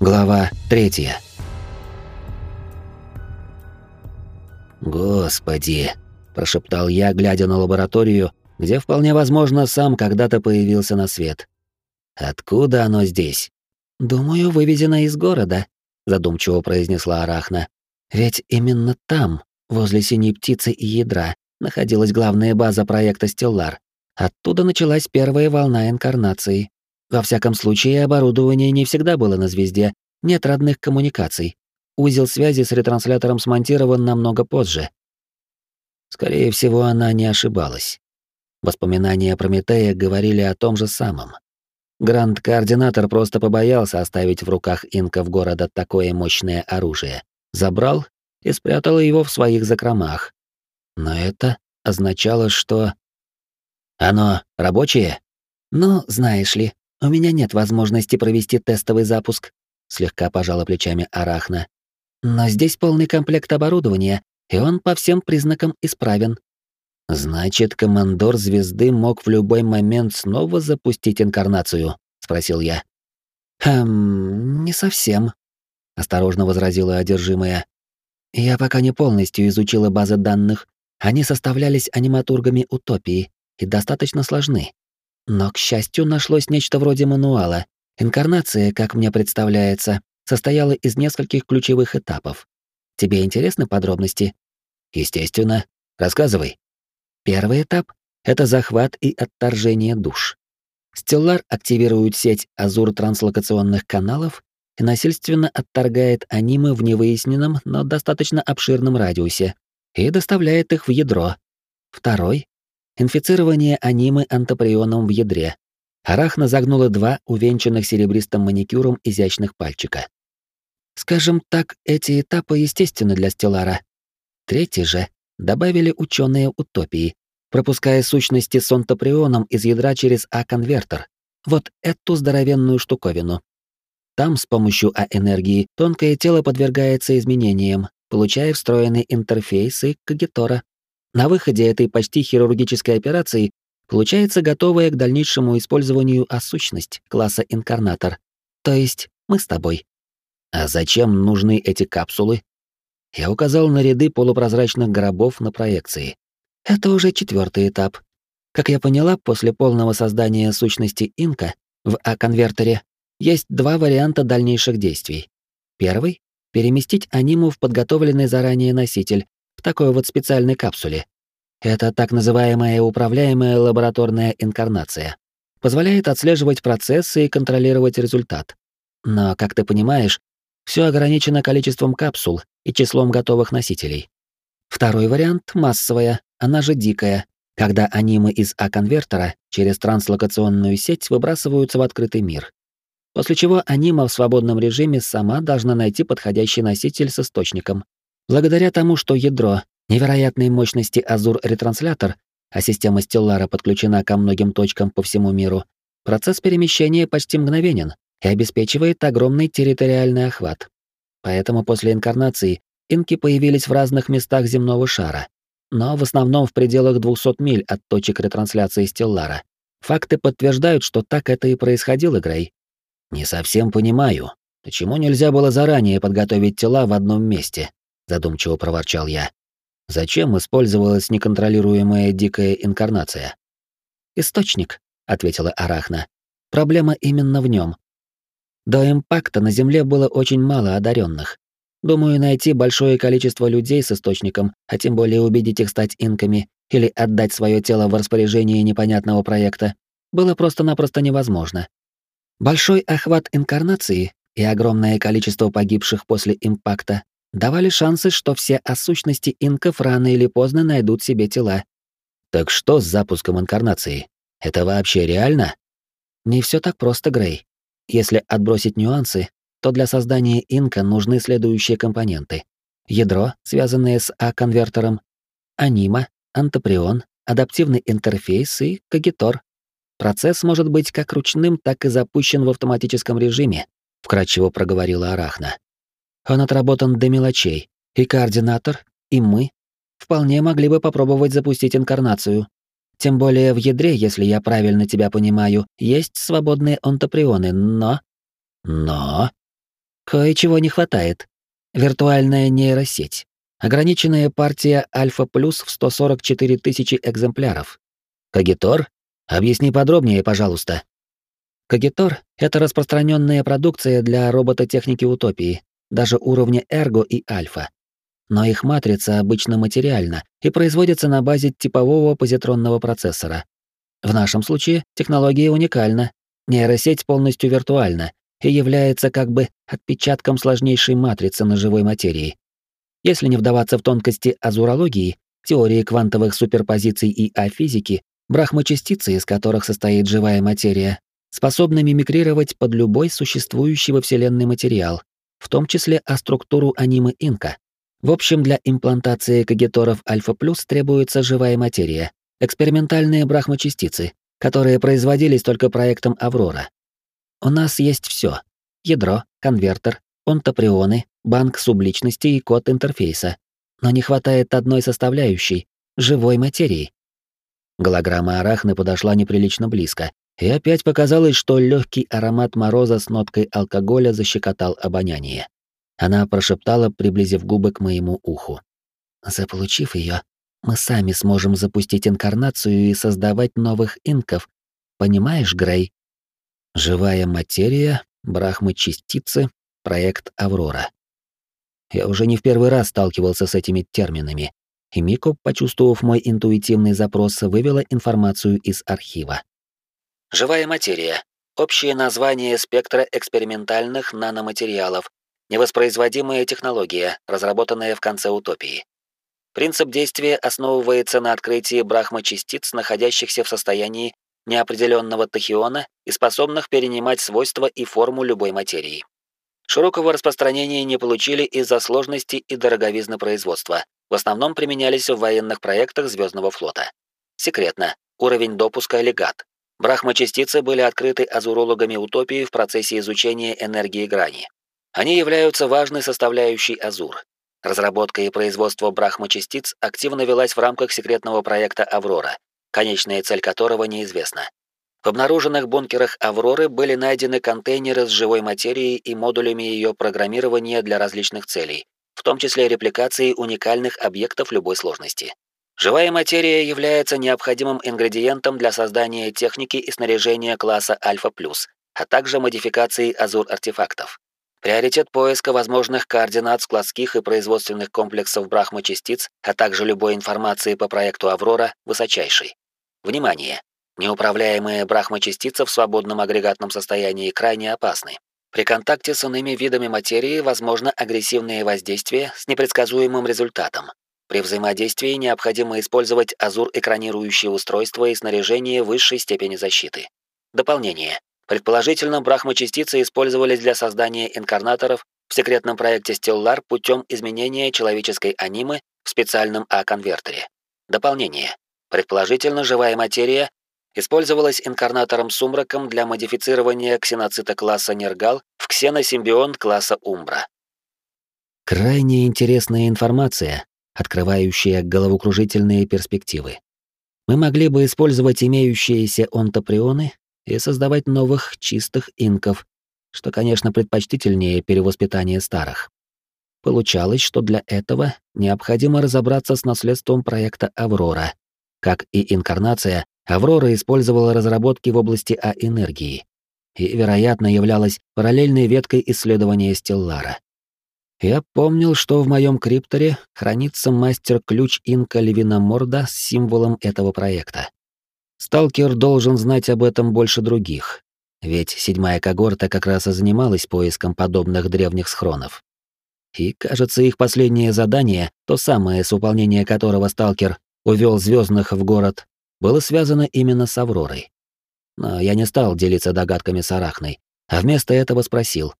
Глава третья. «Господи!» – прошептал я, глядя на лабораторию, где вполне возможно сам когда-то появился на свет. «Откуда оно здесь?» «Думаю, вывезено из города», — задумчиво произнесла Арахна. «Ведь именно там, возле синей птицы и ядра, находилась главная база проекта «Стеллар». Оттуда началась первая волна инкарнации. Во всяком случае, оборудование не всегда было на звезде, нет родных коммуникаций. Узел связи с ретранслятором смонтирован намного позже. Скорее всего, она не ошибалась. Воспоминания Прометея говорили о том же самом. Гранд-координатор просто побоялся оставить в руках инков города такое мощное оружие. Забрал и спрятал его в своих закромах. Но это означало, что... Оно рабочее? Ну, знаешь ли, у меня нет возможности провести тестовый запуск, слегка пожала плечами Арахна. Но здесь полный комплект оборудования, и он по всем признакам исправен. Значит, командор звезды мог в любой момент снова запустить инкарнацию, спросил я. Хм, не совсем, осторожно возразила одержимая. Я пока не полностью изучила базы данных. Они составлялись аниматургами утопии и достаточно сложны. Но, к счастью, нашлось нечто вроде мануала. Инкарнация, как мне представляется, состояла из нескольких ключевых этапов. Тебе интересны подробности? Естественно. Рассказывай. Первый этап — это захват и отторжение душ. Стеллар активирует сеть азур транслокационных каналов и насильственно отторгает анимы в невыясненном, но достаточно обширном радиусе и доставляет их в ядро. Второй — инфицирование анимы антоприоном в ядре. Арахна загнула два увенчанных серебристым маникюром изящных пальчика. Скажем так, эти этапы естественны для Стеллара. Третий же добавили ученые утопии, пропуская сущности с онтоприоном из ядра через А-конвертер. Вот эту здоровенную штуковину. Там с помощью А-энергии тонкое тело подвергается изменениям, получая встроенный интерфейс и кагитора. На выходе этой почти хирургической операции получается готовая к дальнейшему использованию А-сущность класса инкарнатор. То есть мы с тобой. А зачем нужны эти капсулы? Я указал на ряды полупрозрачных гробов на проекции. Это уже четвертый этап. Как я поняла, после полного создания сущности инка в А-конвертере есть два варианта дальнейших действий. Первый — переместить аниму в подготовленный заранее носитель в такой вот специальной капсуле. Это так называемая управляемая лабораторная инкарнация. Позволяет отслеживать процессы и контролировать результат. Но, как ты понимаешь, все ограничено количеством капсул и числом готовых носителей. Второй вариант — массовая, она же дикая, когда анимы из А-конвертера через транслокационную сеть выбрасываются в открытый мир. После чего анима в свободном режиме сама должна найти подходящий носитель с источником. Благодаря тому, что ядро невероятной мощности Азур-ретранслятор, а система Стеллара подключена ко многим точкам по всему миру, процесс перемещения почти мгновенен и обеспечивает огромный территориальный охват. Поэтому после инкарнации инки появились в разных местах земного шара, но в основном в пределах 200 миль от точек ретрансляции Стеллара. Факты подтверждают, что так это и происходило, Грей. Не совсем понимаю, почему нельзя было заранее подготовить тела в одном месте, задумчиво проворчал я. Зачем использовалась неконтролируемая дикая инкарнация? Источник, ответила Арахна. Проблема именно в нем. До импакта на Земле было очень мало одаренных. Думаю, найти большое количество людей с источником, а тем более убедить их стать инками или отдать свое тело в распоряжение непонятного проекта, было просто-напросто невозможно. Большой охват инкарнации и огромное количество погибших после импакта давали шансы, что все осущности инков рано или поздно найдут себе тела. Так что с запуском инкарнации? Это вообще реально? Не все так просто, Грей. Если отбросить нюансы, то для создания инка нужны следующие компоненты. Ядро, связанное с А-конвертером, анима, антоприон, адаптивный интерфейс и кагитор. Процесс может быть как ручным, так и запущен в автоматическом режиме, вкратчиво проговорила Арахна. Он отработан до мелочей, и координатор, и мы вполне могли бы попробовать запустить инкарнацию. Тем более в ядре, если я правильно тебя понимаю, есть свободные онтоприоны, но... Но... Кое-чего не хватает. Виртуальная нейросеть. Ограниченная партия Альфа Плюс в 144 тысячи экземпляров. Кагитор? Объясни подробнее, пожалуйста. Кагитор — это распространенная продукция для робототехники утопии, даже уровня Эрго и Альфа. Но их матрица обычно материальна и производится на базе типового позитронного процессора. В нашем случае технология уникальна. Нейросеть полностью виртуальна и является как бы отпечатком сложнейшей матрицы на живой материи. Если не вдаваться в тонкости азурологии, теории квантовых суперпозиций и афизики, брахмачастицы, из которых состоит живая материя, способны мимикрировать под любой существующий во Вселенной материал, в том числе о структуру анимы инка. В общем, для имплантации кагиторов альфа-плюс требуется живая материя, экспериментальные брахмачастицы, которые производились только проектом Аврора. У нас есть все: ядро, конвертер, онтоприоны, банк субличностей и код интерфейса. Но не хватает одной составляющей — живой материи. Голограмма арахны подошла неприлично близко, и опять показалось, что легкий аромат мороза с ноткой алкоголя защекотал обоняние. Она прошептала, приблизив губы к моему уху. «Заполучив ее, мы сами сможем запустить инкарнацию и создавать новых инков. Понимаешь, Грей?» Живая материя, брахмы-частицы, проект «Аврора». Я уже не в первый раз сталкивался с этими терминами, и Мико, почувствовав мой интуитивный запрос, вывела информацию из архива. Живая материя. Общее название спектра экспериментальных наноматериалов. Невоспроизводимая технология, разработанная в конце утопии. Принцип действия основывается на открытии брахмачастиц, находящихся в состоянии неопределенного тахиона и способных перенимать свойства и форму любой материи. Широкого распространения не получили из-за сложности и дороговизны производства. В основном применялись в военных проектах Звездного флота. Секретно. Уровень допуска легат. Брахмачастицы были открыты азурологами утопии в процессе изучения энергии грани. Они являются важной составляющей азур. Разработка и производство брахмачастиц активно велась в рамках секретного проекта «Аврора», конечная цель которого неизвестна. В обнаруженных бункерах «Авроры» были найдены контейнеры с живой материей и модулями ее программирования для различных целей, в том числе репликации уникальных объектов любой сложности. Живая материя является необходимым ингредиентом для создания техники и снаряжения класса Альфа+, а также модификации азур-артефактов. Приоритет поиска возможных координат складских и производственных комплексов брахмачастиц, а также любой информации по проекту «Аврора» высочайший. Внимание! Неуправляемые брахмачастицы в свободном агрегатном состоянии крайне опасны. При контакте с иными видами материи возможно агрессивное воздействие с непредсказуемым результатом. При взаимодействии необходимо использовать азур-экранирующие устройства и снаряжение высшей степени защиты. Дополнение. Предположительно, брахмачастицы использовались для создания инкарнаторов в секретном проекте Stellar путем изменения человеческой анимы в специальном А-конвертере. Дополнение. Предположительно, живая материя использовалась инкарнатором Сумраком для модифицирования ксеноцита класса Нергал в ксеносимбион класса Умбра. Крайне интересная информация, открывающая головокружительные перспективы. Мы могли бы использовать имеющиеся онтоприоны и создавать новых чистых инков, что, конечно, предпочтительнее перевоспитания старых. Получалось, что для этого необходимо разобраться с наследством проекта «Аврора». Как и инкарнация, «Аврора» использовала разработки в области А-энергии и, вероятно, являлась параллельной веткой исследования Стеллара. Я помнил, что в моем крипторе хранится мастер-ключ инка Левиноморда с символом этого проекта. Сталкер должен знать об этом больше других, ведь седьмая когорта как раз и занималась поиском подобных древних схронов. И, кажется, их последнее задание, то самое, с выполнения которого сталкер увел звездных в город, было связано именно с Авророй. Но я не стал делиться догадками с Арахной, а вместо этого спросил,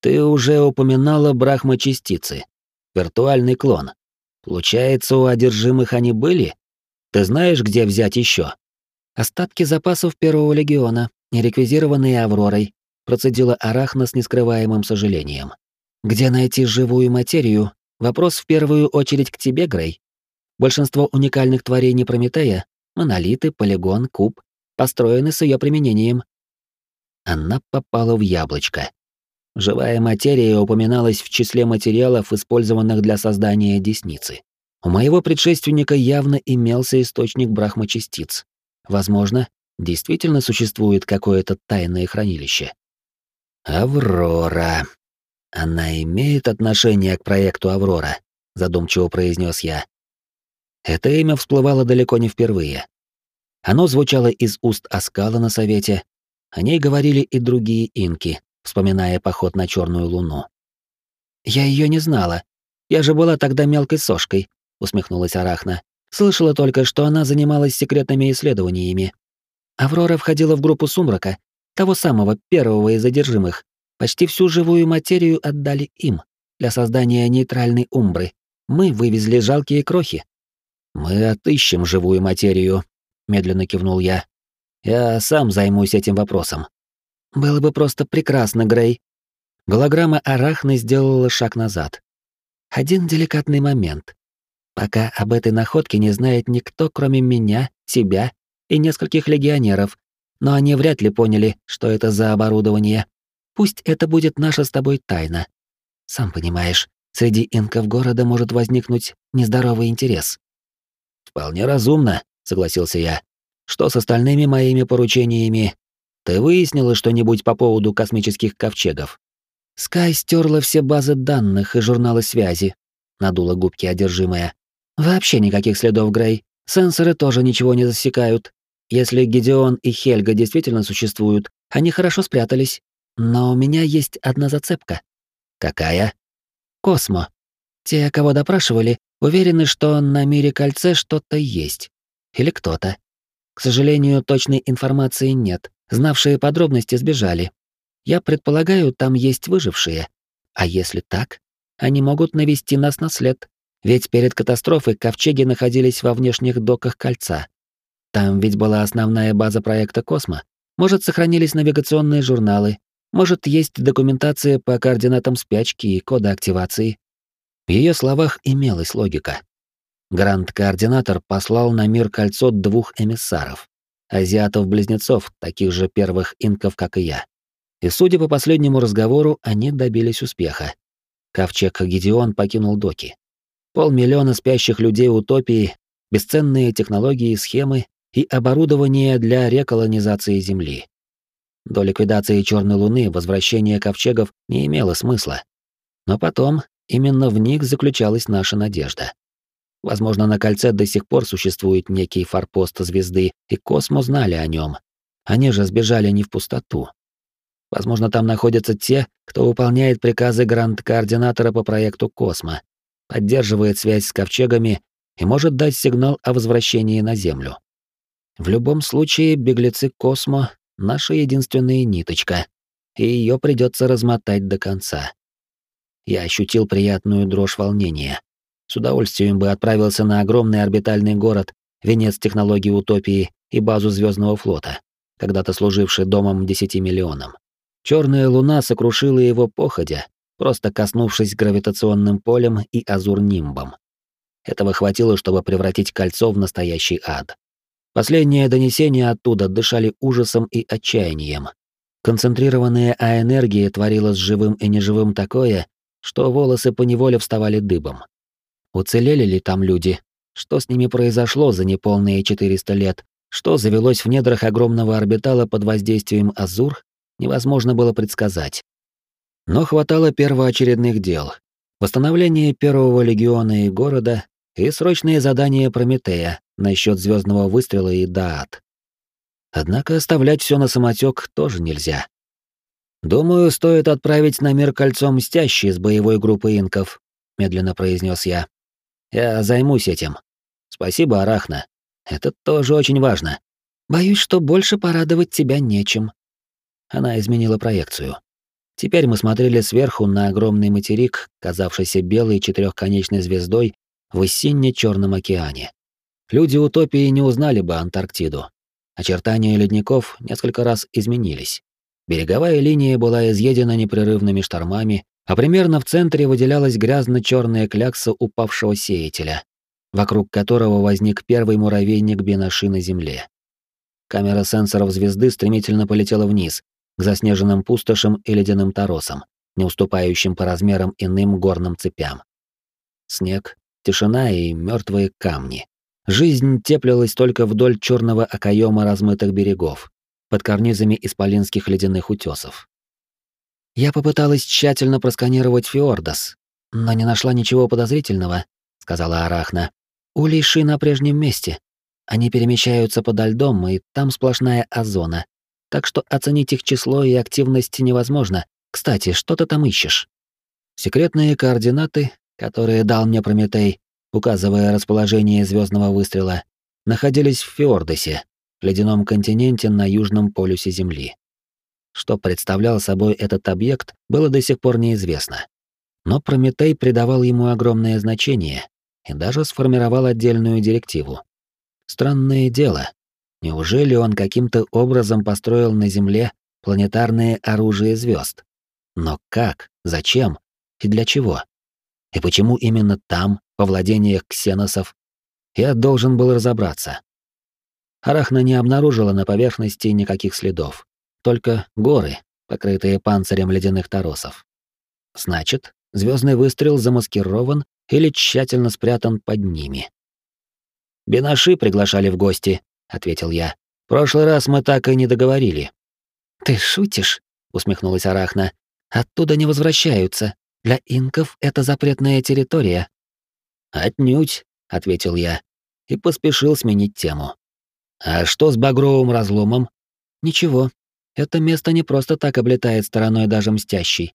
ты уже упоминала брахма-частицы. Виртуальный клон. Получается, у одержимых они были? Ты знаешь, где взять еще? Остатки запасов Первого легиона, реквизированные Авророй, процедила Арахна с нескрываемым сожалением. Где найти живую материю? Вопрос в первую очередь к тебе, Грей. Большинство уникальных творений Прометея — монолиты, полигон, куб — построены с ее применением. Она попала в яблочко. Живая материя упоминалась в числе материалов, использованных для создания десницы. У моего предшественника явно имелся источник брахмачастиц. Возможно, действительно существует какое-то тайное хранилище. Аврора. Она имеет отношение к проекту Аврора, задумчиво произнес я. Это имя всплывало далеко не впервые. Оно звучало из уст Аскала на совете, о ней говорили и другие инки, вспоминая поход на черную луну. Я ее не знала. Я же была тогда мелкой сошкой, усмехнулась Арахна. Слышала только, что она занималась секретными исследованиями. Аврора входила в группу Сумрака, того самого первого из задержимых. Почти всю живую материю отдали им для создания нейтральной умбры. Мы вывезли жалкие крохи. Мы отыщем живую материю, медленно кивнул я. Я сам займусь этим вопросом. Было бы просто прекрасно, Грей. Голограмма Арахны сделала шаг назад. Один деликатный момент. Пока об этой находке не знает никто, кроме меня, себя и нескольких легионеров, но они вряд ли поняли, что это за оборудование. Пусть это будет наша с тобой тайна. Сам понимаешь, среди инков города может возникнуть нездоровый интерес. Вполне разумно, согласился я. Что с остальными моими поручениями? Ты выяснила что-нибудь по поводу космических ковчегов? Скай стерла все базы данных и журналы связи, надула губки одержимая. Вообще никаких следов Грей. Сенсоры тоже ничего не засекают. Если Гедеон и Хельга действительно существуют, они хорошо спрятались. Но у меня есть одна зацепка. Какая? Космо. Те, кого допрашивали, уверены, что на мире кольце что-то есть. Или кто-то. К сожалению, точной информации нет. Знавшие подробности сбежали. Я предполагаю, там есть выжившие. А если так, они могут навести нас на след. Ведь перед катастрофой ковчеги находились во внешних доках кольца. Там ведь была основная база проекта «Космо». Может, сохранились навигационные журналы, может, есть документация по координатам спячки и кода активации. В ее словах имелась логика. Гранд-координатор послал на мир кольцо двух эмиссаров, азиатов-близнецов, таких же первых инков, как и я. И судя по последнему разговору, они добились успеха. Ковчег Гедеон покинул доки. Полмиллиона спящих людей утопии, бесценные технологии, схемы и оборудование для реколонизации Земли. До ликвидации Черной Луны возвращение ковчегов не имело смысла. Но потом именно в них заключалась наша надежда. Возможно, на кольце до сих пор существует некий форпост звезды, и Космо знали о нем. Они же сбежали не в пустоту. Возможно, там находятся те, кто выполняет приказы гранд-координатора по проекту Космо, поддерживает связь с ковчегами и может дать сигнал о возвращении на Землю. В любом случае, беглецы Космо — наша единственная ниточка, и ее придется размотать до конца. Я ощутил приятную дрожь волнения. С удовольствием бы отправился на огромный орбитальный город, венец технологий утопии и базу Звездного флота, когда-то служивший домом десяти миллионам. Черная луна сокрушила его походя, просто коснувшись гравитационным полем и азур-нимбом. Этого хватило, чтобы превратить кольцо в настоящий ад. Последние донесения оттуда дышали ужасом и отчаянием. Концентрированная А-энергия творила с живым и неживым такое, что волосы поневоле вставали дыбом. Уцелели ли там люди? Что с ними произошло за неполные 400 лет? Что завелось в недрах огромного орбитала под воздействием Азур, невозможно было предсказать. Но хватало первоочередных дел. Восстановление первого легиона и города и срочные задания Прометея насчет звездного выстрела и Даат. Однако оставлять все на самотек тоже нельзя. Думаю, стоит отправить на мир кольцо мстящий с боевой группы инков, медленно произнес я. Я займусь этим. Спасибо, Арахна. Это тоже очень важно. Боюсь, что больше порадовать тебя нечем. Она изменила проекцию. Теперь мы смотрели сверху на огромный материк, казавшийся белой четырехконечной звездой в осенне черном океане. Люди утопии не узнали бы Антарктиду. Очертания ледников несколько раз изменились. Береговая линия была изъедена непрерывными штормами, а примерно в центре выделялась грязно-черная клякса упавшего сеятеля, вокруг которого возник первый муравейник Бенаши на Земле. Камера сенсоров звезды стремительно полетела вниз, к заснеженным пустошам и ледяным торосам, не уступающим по размерам иным горным цепям. Снег, тишина и мертвые камни. Жизнь теплилась только вдоль черного окоема размытых берегов, под карнизами исполинских ледяных утесов. Я попыталась тщательно просканировать Фиордос, но не нашла ничего подозрительного, сказала Арахна. Улиши на прежнем месте. Они перемещаются подо льдом, и там сплошная озона. Так что оценить их число и активность невозможно. Кстати, что ты там ищешь? Секретные координаты, которые дал мне Прометей, указывая расположение звездного выстрела, находились в Фиордосе, ледяном континенте на южном полюсе Земли. Что представлял собой этот объект, было до сих пор неизвестно. Но Прометей придавал ему огромное значение и даже сформировал отдельную директиву. Странное дело. Неужели он каким-то образом построил на Земле планетарное оружие звезд? Но как? Зачем? И для чего? И почему именно там, во владениях ксеносов? Я должен был разобраться. Арахна не обнаружила на поверхности никаких следов. Только горы, покрытые панцирем ледяных торосов. Значит, звездный выстрел замаскирован или тщательно спрятан под ними. «Бенаши приглашали в гости», — ответил я. «Прошлый раз мы так и не договорили». «Ты шутишь?» — усмехнулась Арахна. «Оттуда не возвращаются. Для инков это запретная территория». «Отнюдь», — ответил я и поспешил сменить тему. «А что с багровым разломом?» «Ничего. Это место не просто так облетает стороной даже мстящий.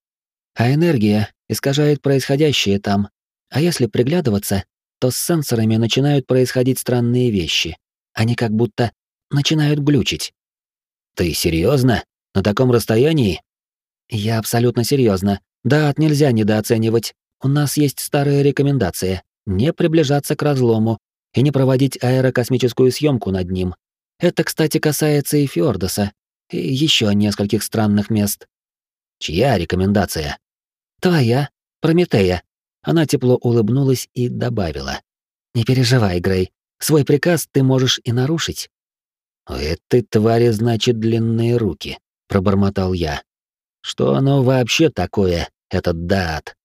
А энергия искажает происходящее там. А если приглядываться, то с сенсорами начинают происходить странные вещи. Они как будто начинают глючить. Ты серьезно? На таком расстоянии? Я абсолютно серьезно. Да, нельзя недооценивать. У нас есть старая рекомендация не приближаться к разлому и не проводить аэрокосмическую съемку над ним. Это, кстати, касается и Фьордоса, и еще нескольких странных мест. Чья рекомендация? Твоя, Прометея. Она тепло улыбнулась и добавила. Не переживай, Грей. Свой приказ ты можешь и нарушить. У этой твари, значит, длинные руки, пробормотал я. Что оно вообще такое, этот даат?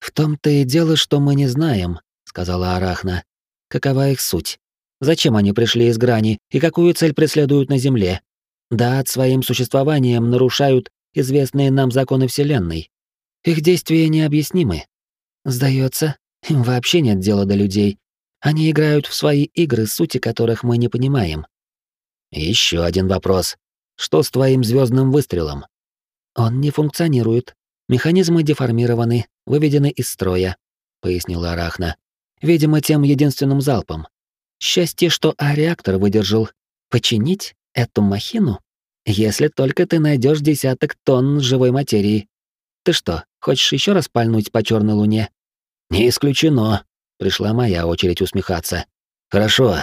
В том-то и дело, что мы не знаем, сказала Арахна. Какова их суть? Зачем они пришли из грани и какую цель преследуют на Земле? Да, своим существованием нарушают известные нам законы Вселенной. Их действия необъяснимы. Сдается, им вообще нет дела до людей. Они играют в свои игры, сути которых мы не понимаем. Еще один вопрос. Что с твоим звездным выстрелом? Он не функционирует. Механизмы деформированы, выведены из строя, пояснила Арахна. Видимо, тем единственным залпом. Счастье, что А-реактор выдержал. Починить эту махину? Если только ты найдешь десяток тонн живой материи. Ты что, хочешь еще раз пальнуть по черной луне? Не исключено. Пришла моя очередь усмехаться. Хорошо.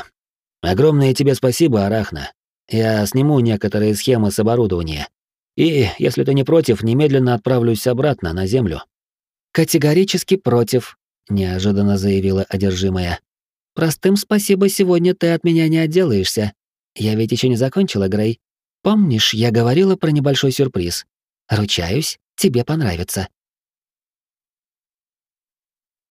Огромное тебе спасибо, Арахна. Я сниму некоторые схемы с оборудования. И, если ты не против, немедленно отправлюсь обратно на Землю. Категорически против, неожиданно заявила одержимая. Простым спасибо сегодня ты от меня не отделаешься. Я ведь еще не закончила, Грей. Помнишь, я говорила про небольшой сюрприз? Ручаюсь, тебе понравится.